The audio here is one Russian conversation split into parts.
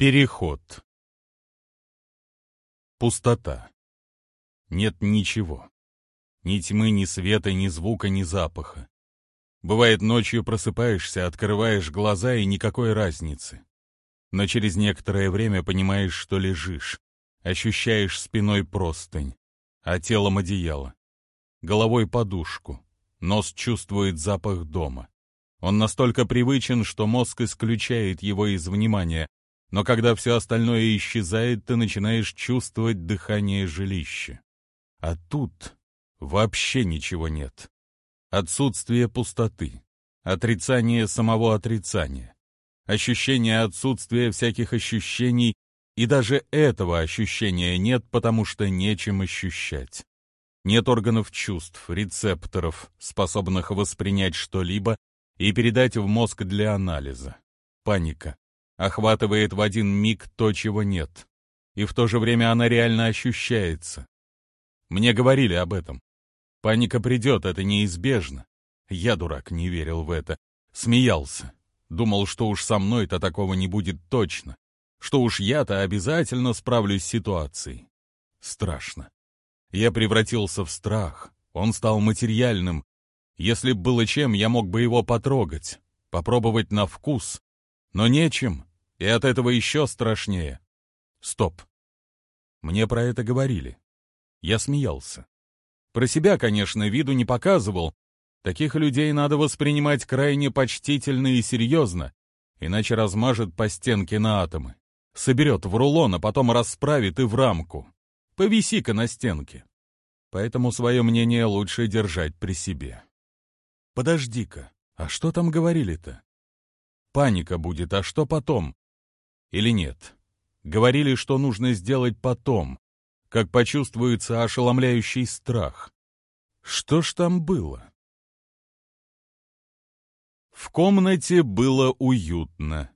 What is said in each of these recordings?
Переход. Пустота. Нет ничего. Ни тьмы, ни света, ни звука, ни запаха. Бывает, ночью просыпаешься, открываешь глаза и никакой разницы. Но через некоторое время понимаешь, что лежишь. Ощущаешь спиной простынь, а телом одеяло. Головой подушку. Нос чувствует запах дома. Он настолько привычен, что мозг исключает его из внимания, но когда все остальное исчезает, ты начинаешь чувствовать дыхание жилища. А тут вообще ничего нет. Отсутствие пустоты, отрицание самого отрицания, ощущение отсутствия всяких ощущений, и даже этого ощущения нет, потому что нечем ощущать. Нет органов чувств, рецепторов, способных воспринять что-либо и передать в мозг для анализа. Паника, охватывает в один миг то, чего нет. И в то же время она реально ощущается. Мне говорили об этом. Паника придет, это неизбежно. Я, дурак, не верил в это. Смеялся. Думал, что уж со мной-то такого не будет точно. Что уж я-то обязательно справлюсь с ситуацией. Страшно. Я превратился в страх. Он стал материальным. Если б было чем, я мог бы его потрогать, попробовать на вкус. Но нечем, и от этого еще страшнее. Стоп. Мне про это говорили. Я смеялся. Про себя, конечно, виду не показывал. Таких людей надо воспринимать крайне почтительно и серьезно, иначе размажет по стенке на атомы. Соберет в рулон, а потом расправит и в рамку. Повиси-ка на стенке. Поэтому свое мнение лучше держать при себе. Подожди-ка, а что там говорили-то? Паника будет, а что потом? Или нет. Говорили, что нужно сделать потом, как почувствуется ошеломляющий страх. Что ж там было? В комнате было уютно.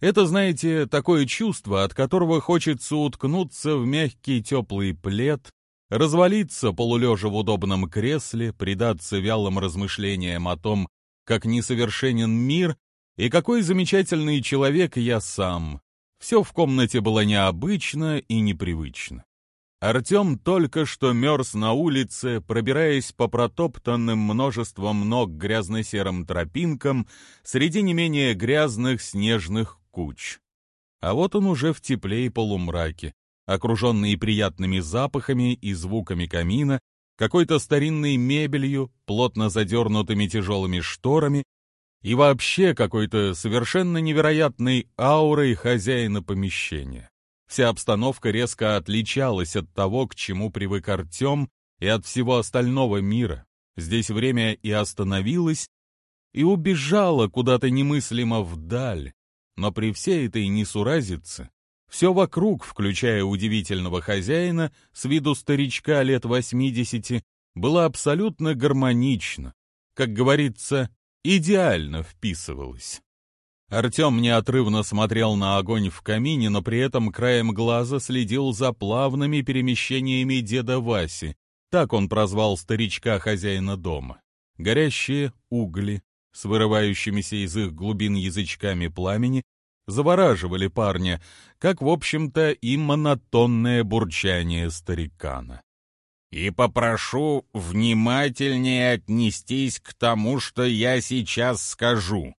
Это, знаете, такое чувство, от которого хочется уткнуться в мягкий теплый плед, развалиться полулежа в удобном кресле, предаться вялым размышлениям о том, как несовершенен мир и какой замечательный человек я сам. Все в комнате было необычно и непривычно. Артем только что мерз на улице, пробираясь по протоптанным множеством ног грязно-серым тропинкам среди не менее грязных снежных куч. А вот он уже в тепле и полумраке, окруженный приятными запахами и звуками камина, какой-то старинной мебелью, плотно задернутыми тяжелыми шторами и вообще какой-то совершенно невероятной аурой хозяина помещения. Вся обстановка резко отличалась от того, к чему привык Артем, и от всего остального мира. Здесь время и остановилось, и убежало куда-то немыслимо вдаль. Но при всей этой несуразице все вокруг, включая удивительного хозяина, с виду старичка лет восьмидесяти, было абсолютно гармонично. Как говорится, идеально вписывалось. Артем неотрывно смотрел на огонь в камине, но при этом краем глаза следил за плавными перемещениями деда Васи. Так он прозвал старичка хозяина дома. Горящие угли с вырывающимися из их глубин язычками пламени завораживали парня, как, в общем-то, и монотонное бурчание старикана и попрошу внимательнее отнестись к тому, что я сейчас скажу.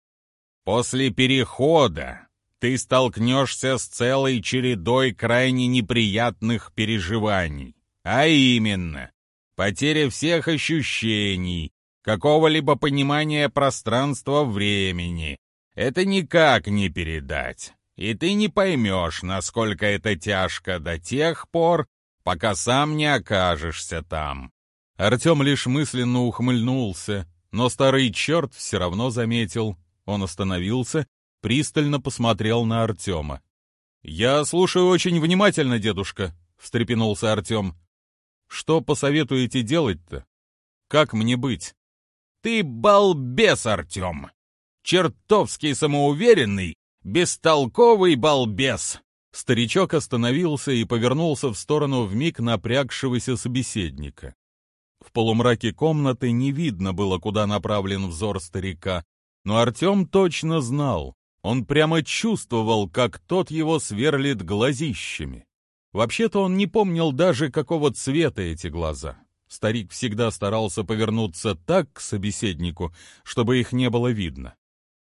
После перехода ты столкнешься с целой чередой крайне неприятных переживаний, а именно потеря всех ощущений, какого-либо понимания пространства-времени. Это никак не передать, и ты не поймешь, насколько это тяжко до тех пор, пока сам не окажешься там». Артем лишь мысленно ухмыльнулся, но старый черт все равно заметил. Он остановился, пристально посмотрел на Артема. «Я слушаю очень внимательно, дедушка», — встрепенулся Артем. «Что посоветуете делать-то? Как мне быть?» «Ты балбес, Артем! Чертовски самоуверенный, бестолковый балбес!» Старичок остановился и повернулся в сторону вмиг напрягшегося собеседника. В полумраке комнаты не видно было, куда направлен взор старика, но Артем точно знал, Он прямо чувствовал, как тот его сверлит глазищами. Вообще-то он не помнил даже, какого цвета эти глаза. Старик всегда старался повернуться так к собеседнику, чтобы их не было видно.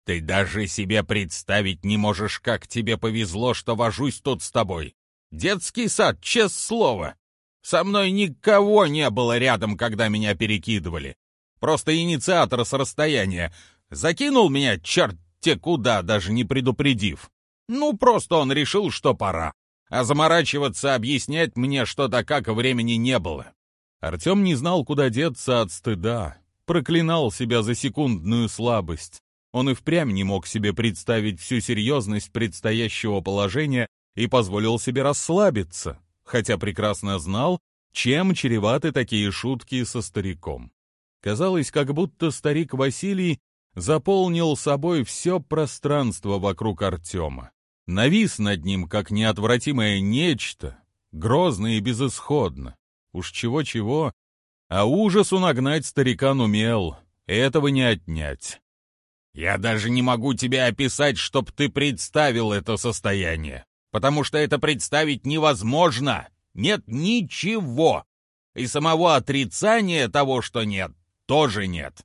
«Ты даже себе представить не можешь, как тебе повезло, что вожусь тут с тобой. Детский сад, честное слово. Со мной никого не было рядом, когда меня перекидывали. Просто инициатор с расстояния. Закинул меня черт те куда, даже не предупредив. Ну, просто он решил, что пора. А заморачиваться, объяснять мне что-то как времени не было. Артем не знал, куда деться от стыда, проклинал себя за секундную слабость. Он и впрямь не мог себе представить всю серьезность предстоящего положения и позволил себе расслабиться, хотя прекрасно знал, чем чреваты такие шутки со стариком. Казалось, как будто старик Василий заполнил собой все пространство вокруг Артема. Навис над ним, как неотвратимое нечто, грозно и безысходно. Уж чего-чего, а ужасу нагнать старикан умел, этого не отнять. «Я даже не могу тебе описать, чтоб ты представил это состояние, потому что это представить невозможно. Нет ничего. И самого отрицания того, что нет, тоже нет.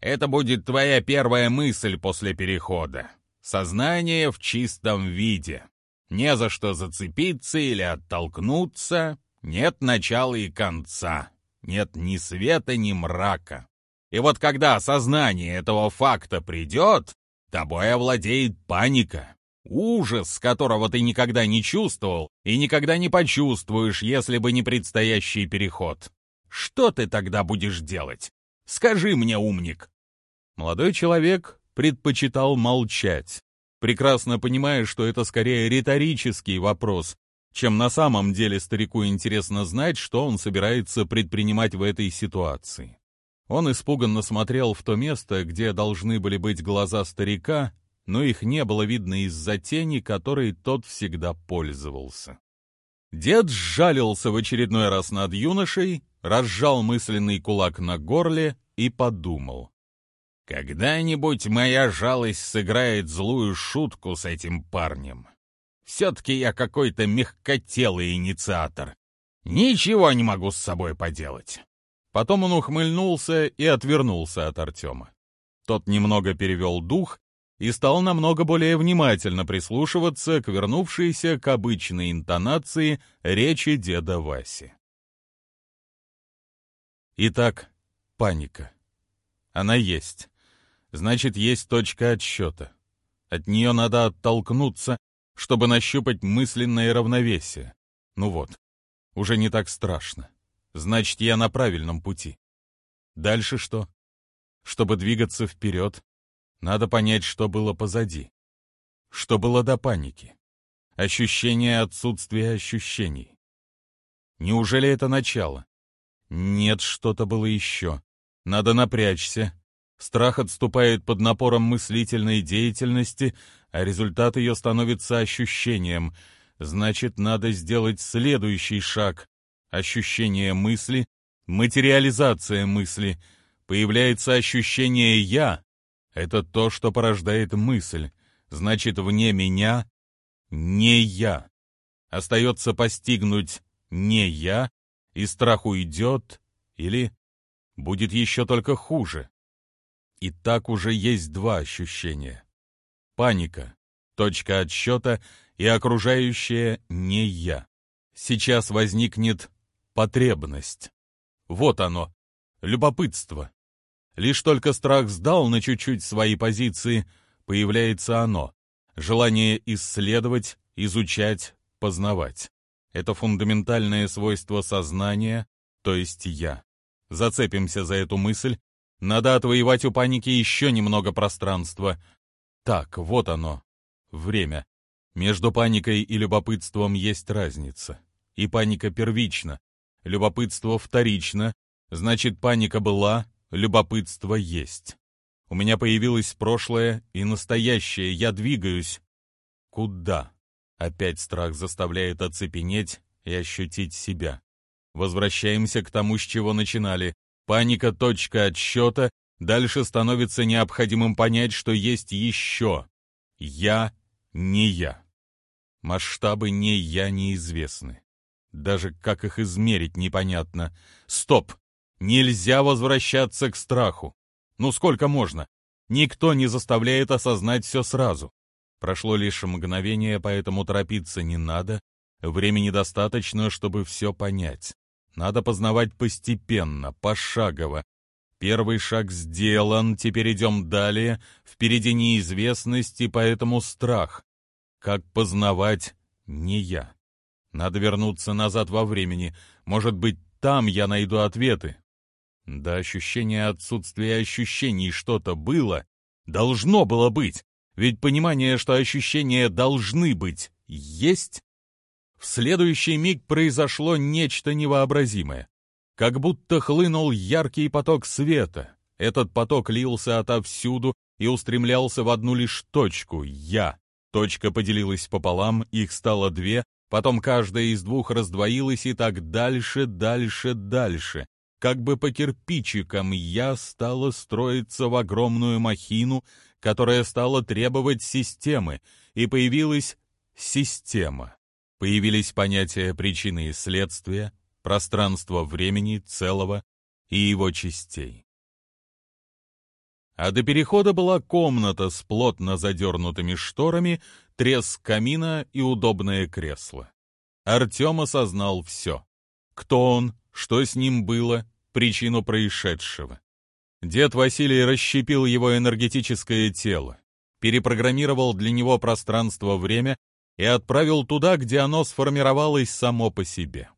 Это будет твоя первая мысль после перехода. Сознание в чистом виде. Не за что зацепиться или оттолкнуться, нет начала и конца, нет ни света, ни мрака. И вот когда осознание этого факта придет, тобой овладеет паника, ужас, которого ты никогда не чувствовал и никогда не почувствуешь, если бы не предстоящий переход. Что ты тогда будешь делать? Скажи мне, умник. Молодой человек предпочитал молчать, прекрасно понимая, что это скорее риторический вопрос, чем на самом деле старику интересно знать, что он собирается предпринимать в этой ситуации. Он испуганно смотрел в то место, где должны были быть глаза старика, но их не было видно из-за тени, которой тот всегда пользовался. Дед сжалился в очередной раз над юношей, разжал мысленный кулак на горле и подумал. «Когда-нибудь моя жалость сыграет злую шутку с этим парнем. Все-таки я какой-то мягкотелый инициатор. Ничего не могу с собой поделать. Потом он ухмыльнулся и отвернулся от Артема. Тот немного перевел дух и стал намного более внимательно прислушиваться к вернувшейся к обычной интонации речи деда Васи. Итак, паника. Она есть. Значит, есть точка отсчета. От нее надо оттолкнуться чтобы нащупать мысленное равновесие. Ну вот, уже не так страшно. Значит, я на правильном пути. Дальше что? Чтобы двигаться вперед, надо понять, что было позади. Что было до паники. Ощущение отсутствия ощущений. Неужели это начало? Нет, что-то было еще. Надо напрячься. Страх отступает под напором мыслительной деятельности, а результат ее становится ощущением. Значит, надо сделать следующий шаг. Ощущение мысли, материализация мысли. Появляется ощущение «я». Это то, что порождает мысль. Значит, вне меня не я. Остается постигнуть не я, и страх уйдет, или будет еще только хуже. И так уже есть два ощущения паника, точка отсчета и окружающее «не я». Сейчас возникнет потребность. Вот оно, любопытство. Лишь только страх сдал на чуть-чуть свои позиции, появляется оно, желание исследовать, изучать, познавать. Это фундаментальное свойство сознания, то есть «я». Зацепимся за эту мысль. Надо отвоевать у паники еще немного пространства, так, вот оно. Время. Между паникой и любопытством есть разница. И паника первична. Любопытство вторично. Значит, паника была, любопытство есть. У меня появилось прошлое и настоящее. Я двигаюсь. Куда? Опять страх заставляет оцепенеть и ощутить себя. Возвращаемся к тому, с чего начинали. Паника — точка отсчета, Дальше становится необходимым понять, что есть еще. Я не я. Масштабы не я неизвестны. Даже как их измерить непонятно. Стоп! Нельзя возвращаться к страху. Ну сколько можно? Никто не заставляет осознать все сразу. Прошло лишь мгновение, поэтому торопиться не надо. Времени достаточно, чтобы все понять. Надо познавать постепенно, пошагово. Первый шаг сделан, теперь идем далее. Впереди неизвестность и поэтому страх. Как познавать не я. Надо вернуться назад во времени. Может быть, там я найду ответы. Да ощущение отсутствия ощущений что-то было. Должно было быть. Ведь понимание, что ощущения должны быть, есть. В следующий миг произошло нечто невообразимое. Как будто хлынул яркий поток света. Этот поток лился отовсюду и устремлялся в одну лишь точку — я. Точка поделилась пополам, их стало две, потом каждая из двух раздвоилась и так дальше, дальше, дальше как бы по кирпичикам я стала строиться в огромную махину, которая стала требовать системы, и появилась система. Появились понятия причины и следствия, пространства времени целого и его частей. А до перехода была комната с плотно задернутыми шторами, треск камина и удобное кресло. Артем осознал все. Кто он, что с ним было, причину происшедшего. Дед Василий расщепил его энергетическое тело, перепрограммировал для него пространство-время и отправил туда, где оно сформировалось само по себе.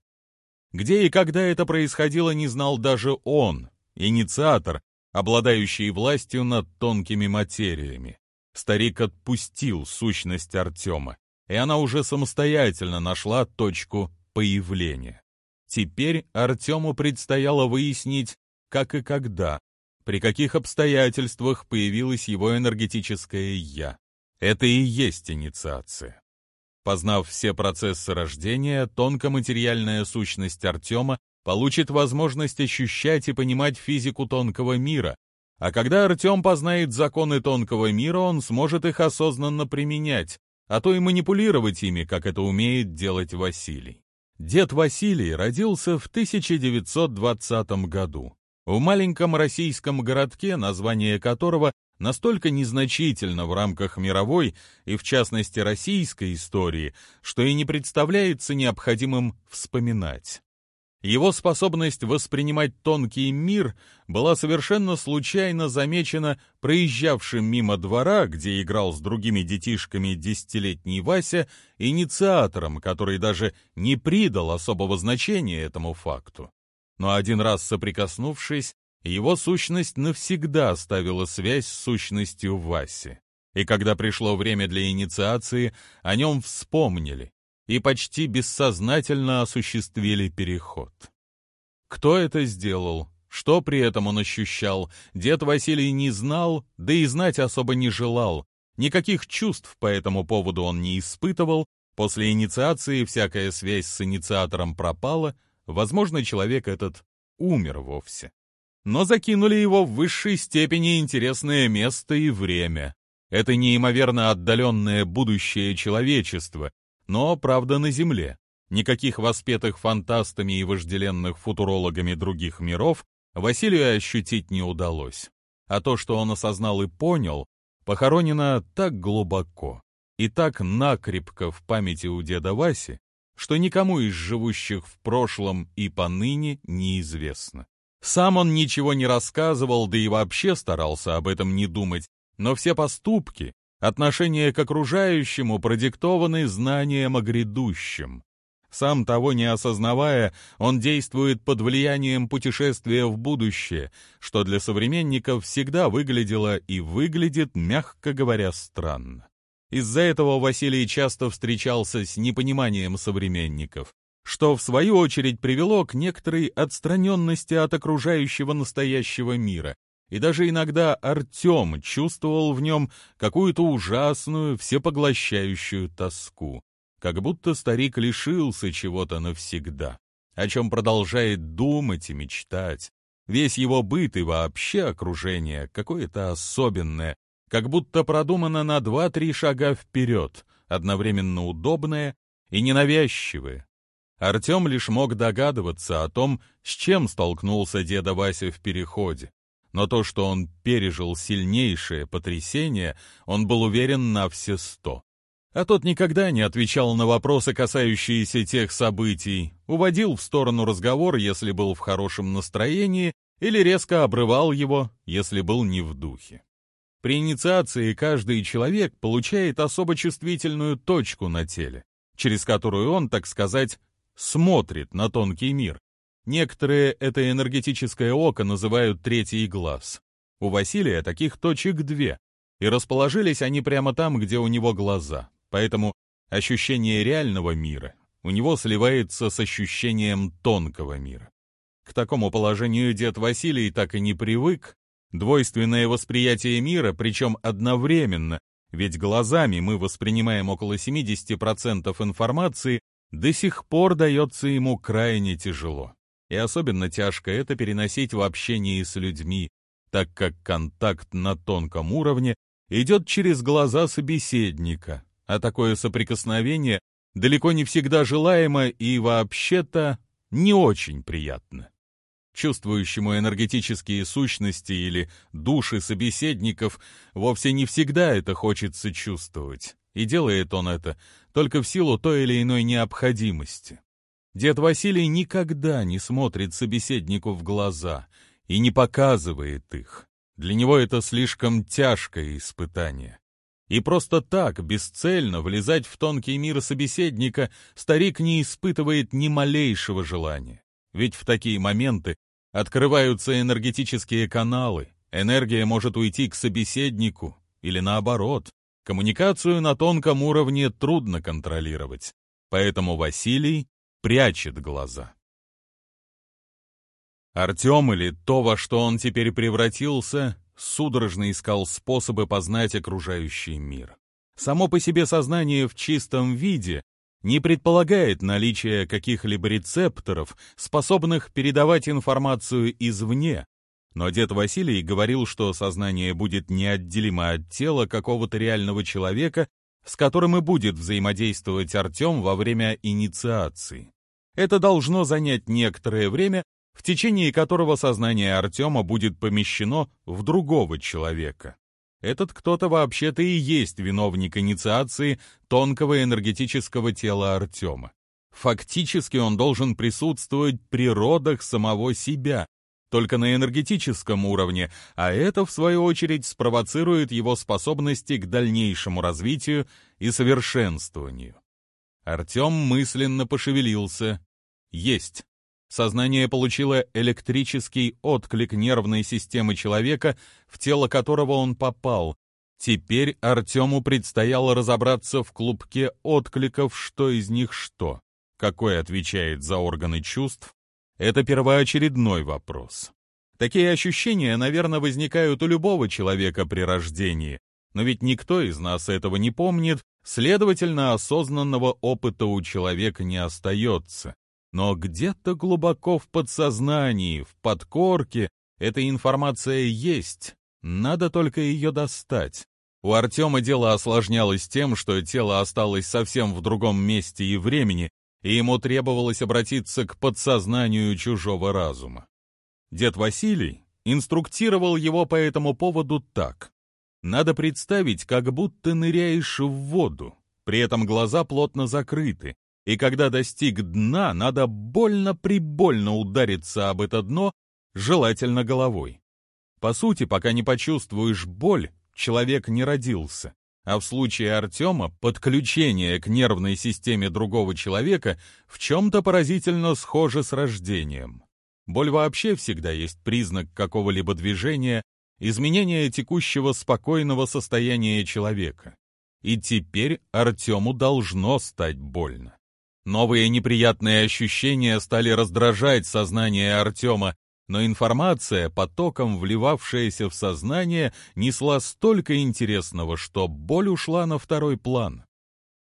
Где и когда это происходило, не знал даже он, инициатор, обладающий властью над тонкими материями. Старик отпустил сущность Артема, и она уже самостоятельно нашла точку появления. Теперь Артему предстояло выяснить, как и когда, при каких обстоятельствах появилось его энергетическое «я». Это и есть инициация. Познав все процессы рождения, тонкоматериальная сущность Артема получит возможность ощущать и понимать физику тонкого мира, а когда Артем познает законы тонкого мира, он сможет их осознанно применять, а то и манипулировать ими, как это умеет делать Василий. Дед Василий родился в 1920 году в маленьком российском городке, название которого настолько незначительно в рамках мировой и, в частности, российской истории, что и не представляется необходимым вспоминать. Его способность воспринимать тонкий мир была совершенно случайно замечена проезжавшим мимо двора, где играл с другими детишками десятилетний Вася, инициатором, который даже не придал особого значения этому факту. Но один раз соприкоснувшись, его сущность навсегда оставила связь с сущностью Васи. И когда пришло время для инициации, о нем вспомнили, и почти бессознательно осуществили переход. Кто это сделал? Что при этом он ощущал? Дед Василий не знал, да и знать особо не желал. Никаких чувств по этому поводу он не испытывал. После инициации всякая связь с инициатором пропала. Возможно, человек этот умер вовсе. Но закинули его в высшей степени интересное место и время. Это неимоверно отдаленное будущее человечества, но, правда, на Земле. Никаких воспетых фантастами и вожделенных футурологами других миров Василию ощутить не удалось. А то, что он осознал и понял, похоронено так глубоко и так накрепко в памяти у деда Васи, что никому из живущих в прошлом и поныне неизвестно. Сам он ничего не рассказывал, да и вообще старался об этом не думать, но все поступки, Отношение к окружающему продиктованы знанием о грядущем. Сам того не осознавая, он действует под влиянием путешествия в будущее, что для современников всегда выглядело и выглядит, мягко говоря, странно. Из-за этого Василий часто встречался с непониманием современников, что в свою очередь привело к некоторой отстраненности от окружающего настоящего мира, и даже иногда Артем чувствовал в нем какую-то ужасную, всепоглощающую тоску, как будто старик лишился чего-то навсегда, о чем продолжает думать и мечтать. Весь его быт и вообще окружение какое-то особенное, как будто продумано на два-три шага вперед, одновременно удобное и ненавязчивое. Артем лишь мог догадываться о том, с чем столкнулся деда Вася в переходе. Но то, что он пережил сильнейшее потрясение, он был уверен на все сто. А тот никогда не отвечал на вопросы, касающиеся тех событий, уводил в сторону разговор, если был в хорошем настроении, или резко обрывал его, если был не в духе. При инициации каждый человек получает особо чувствительную точку на теле, через которую он, так сказать, смотрит на тонкий мир. Некоторые это энергетическое око называют третий глаз. У Василия таких точек две, и расположились они прямо там, где у него глаза. Поэтому ощущение реального мира у него сливается с ощущением тонкого мира. К такому положению дед Василий так и не привык. Двойственное восприятие мира, причем одновременно, ведь глазами мы воспринимаем около 70% информации, до сих пор дается ему крайне тяжело. И особенно тяжко это переносить в общении с людьми, так как контакт на тонком уровне идет через глаза собеседника, а такое соприкосновение далеко не всегда желаемо и вообще-то не очень приятно. Чувствующему энергетические сущности или души собеседников вовсе не всегда это хочется чувствовать, и делает он это только в силу той или иной необходимости. Дед Василий никогда не смотрит собеседнику в глаза и не показывает их. Для него это слишком тяжкое испытание. И просто так, бесцельно, влезать в тонкий мир собеседника старик не испытывает ни малейшего желания. Ведь в такие моменты открываются энергетические каналы, энергия может уйти к собеседнику, или наоборот. Коммуникацию на тонком уровне трудно контролировать, поэтому Василий прячет глаза. Артем или то, во что он теперь превратился, судорожно искал способы познать окружающий мир. Само по себе сознание в чистом виде не предполагает наличие каких-либо рецепторов, способных передавать информацию извне, но дед Василий говорил, что сознание будет неотделимо от тела какого-то реального человека, с которым и будет взаимодействовать Артем во время инициации. Это должно занять некоторое время, в течение которого сознание Артема будет помещено в другого человека. Этот кто-то вообще-то и есть виновник инициации тонкого энергетического тела Артема. Фактически он должен присутствовать при родах самого себя, только на энергетическом уровне, а это, в свою очередь, спровоцирует его способности к дальнейшему развитию и совершенствованию. Артем мысленно пошевелился. Есть. Сознание получило электрический отклик нервной системы человека, в тело которого он попал. Теперь Артему предстояло разобраться в клубке откликов, что из них что. Какой отвечает за органы чувств, это первоочередной вопрос. Такие ощущения, наверное, возникают у любого человека при рождении, но ведь никто из нас этого не помнит, следовательно, осознанного опыта у человека не остается. Но где-то глубоко в подсознании, в подкорке, эта информация есть, надо только ее достать. У Артема дело осложнялось тем, что тело осталось совсем в другом месте и времени, и ему требовалось обратиться к подсознанию чужого разума. Дед Василий инструктировал его по этому поводу так. Надо представить, как будто ныряешь в воду, при этом глаза плотно закрыты, и когда достиг дна, надо больно-прибольно удариться об это дно, желательно головой. По сути, пока не почувствуешь боль, человек не родился. А в случае Артема подключение к нервной системе другого человека в чем-то поразительно схоже с рождением. Боль вообще всегда есть признак какого-либо движения, изменения текущего спокойного состояния человека. И теперь Артему должно стать больно. Новые неприятные ощущения стали раздражать сознание Артема, но информация, потоком вливавшаяся в сознание, несла столько интересного, что боль ушла на второй план.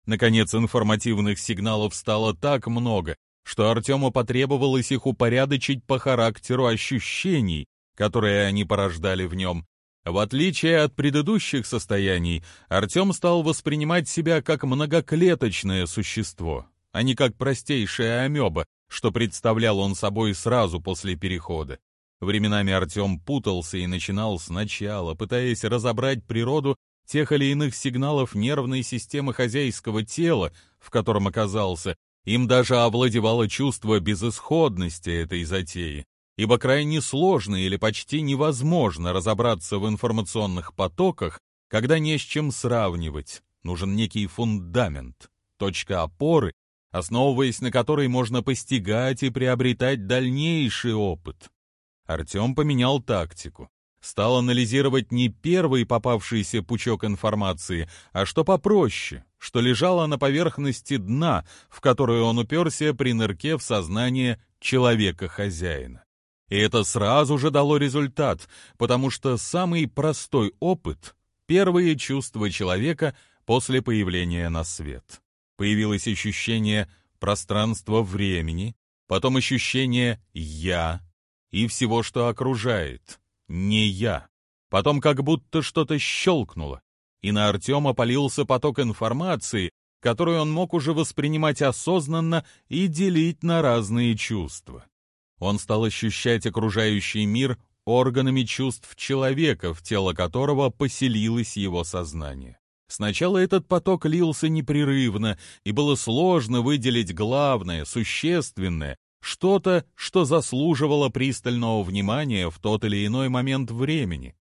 Наконец, информативных сигналов стало так много, что Артему потребовалось их упорядочить по характеру ощущений, которые они порождали в нем. В отличие от предыдущих состояний, Артем стал воспринимать себя как многоклеточное существо, а не как простейшая амеба, что представлял он собой сразу после перехода. Временами Артем путался и начинал сначала, пытаясь разобрать природу тех или иных сигналов нервной системы хозяйского тела, в котором оказался, им даже овладевало чувство безысходности этой затеи, ибо крайне сложно или почти невозможно разобраться в информационных потоках, когда не с чем сравнивать. Нужен некий фундамент, точка опоры, основываясь на которой можно постигать и приобретать дальнейший опыт. Артем поменял тактику. Стал анализировать не первый попавшийся пучок информации, а что попроще, что лежало на поверхности дна, в которую он уперся при нырке в сознание человека-хозяина. И это сразу же дало результат, потому что самый простой опыт — первые чувства человека после появления на свет. Появилось ощущение пространства-времени, потом ощущение «я» и всего, что окружает, не «я». Потом как будто что-то щелкнуло, и на Артема полился поток информации, которую он мог уже воспринимать осознанно и делить на разные чувства. Он стал ощущать окружающий мир органами чувств человека, в тело которого поселилось его сознание. Сначала этот поток лился непрерывно, и было сложно выделить главное, существенное, что-то, что заслуживало пристального внимания в тот или иной момент времени.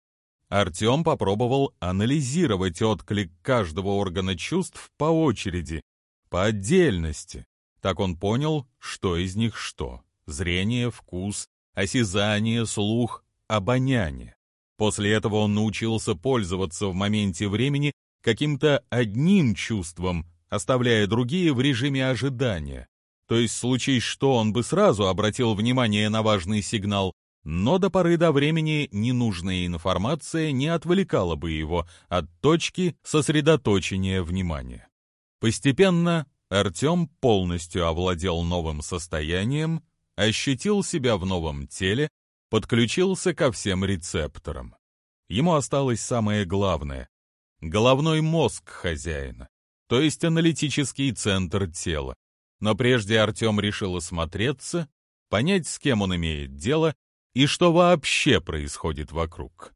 Артем попробовал анализировать отклик каждого органа чувств по очереди, по отдельности. Так он понял, что из них что зрение, вкус, осязание, слух, обоняние. После этого он научился пользоваться в моменте времени каким-то одним чувством, оставляя другие в режиме ожидания. То есть, случись что, он бы сразу обратил внимание на важный сигнал, но до поры до времени ненужная информация не отвлекала бы его от точки сосредоточения внимания. Постепенно Артем полностью овладел новым состоянием, ощутил себя в новом теле, подключился ко всем рецепторам. Ему осталось самое главное — головной мозг хозяина, то есть аналитический центр тела. Но прежде Артем решил осмотреться, понять, с кем он имеет дело и что вообще происходит вокруг.